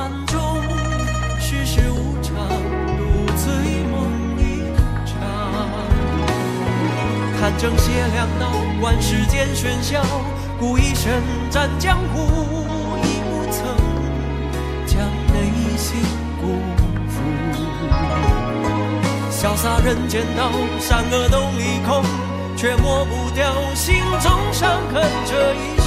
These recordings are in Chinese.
笑谈中。世事无常，独醉梦一场。看正邪两道，观世间喧嚣。故一身战江湖，亦不曾将内心辜负。潇洒人间道，善恶都离空，却抹不掉心中伤痕这一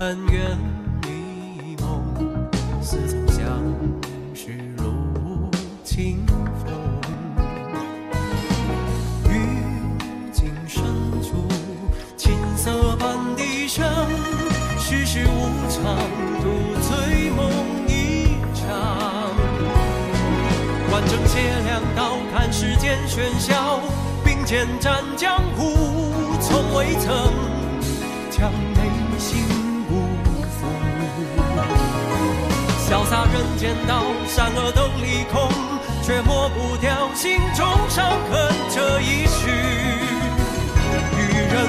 恩怨迷蒙，似曾相识如清风。于今深处，琴瑟伴笛声，世事无常，独醉梦一场。观正邪两道，看世间喧嚣，并肩战江湖，从未曾将洒人间道，善恶都离空，却抹不掉心中伤痕这一世。与人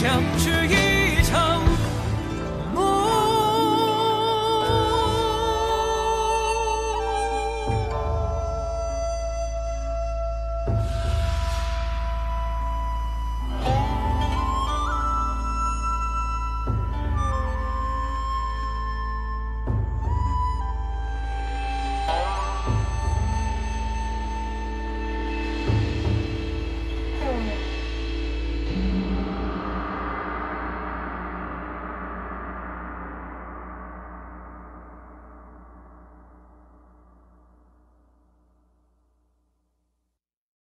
就像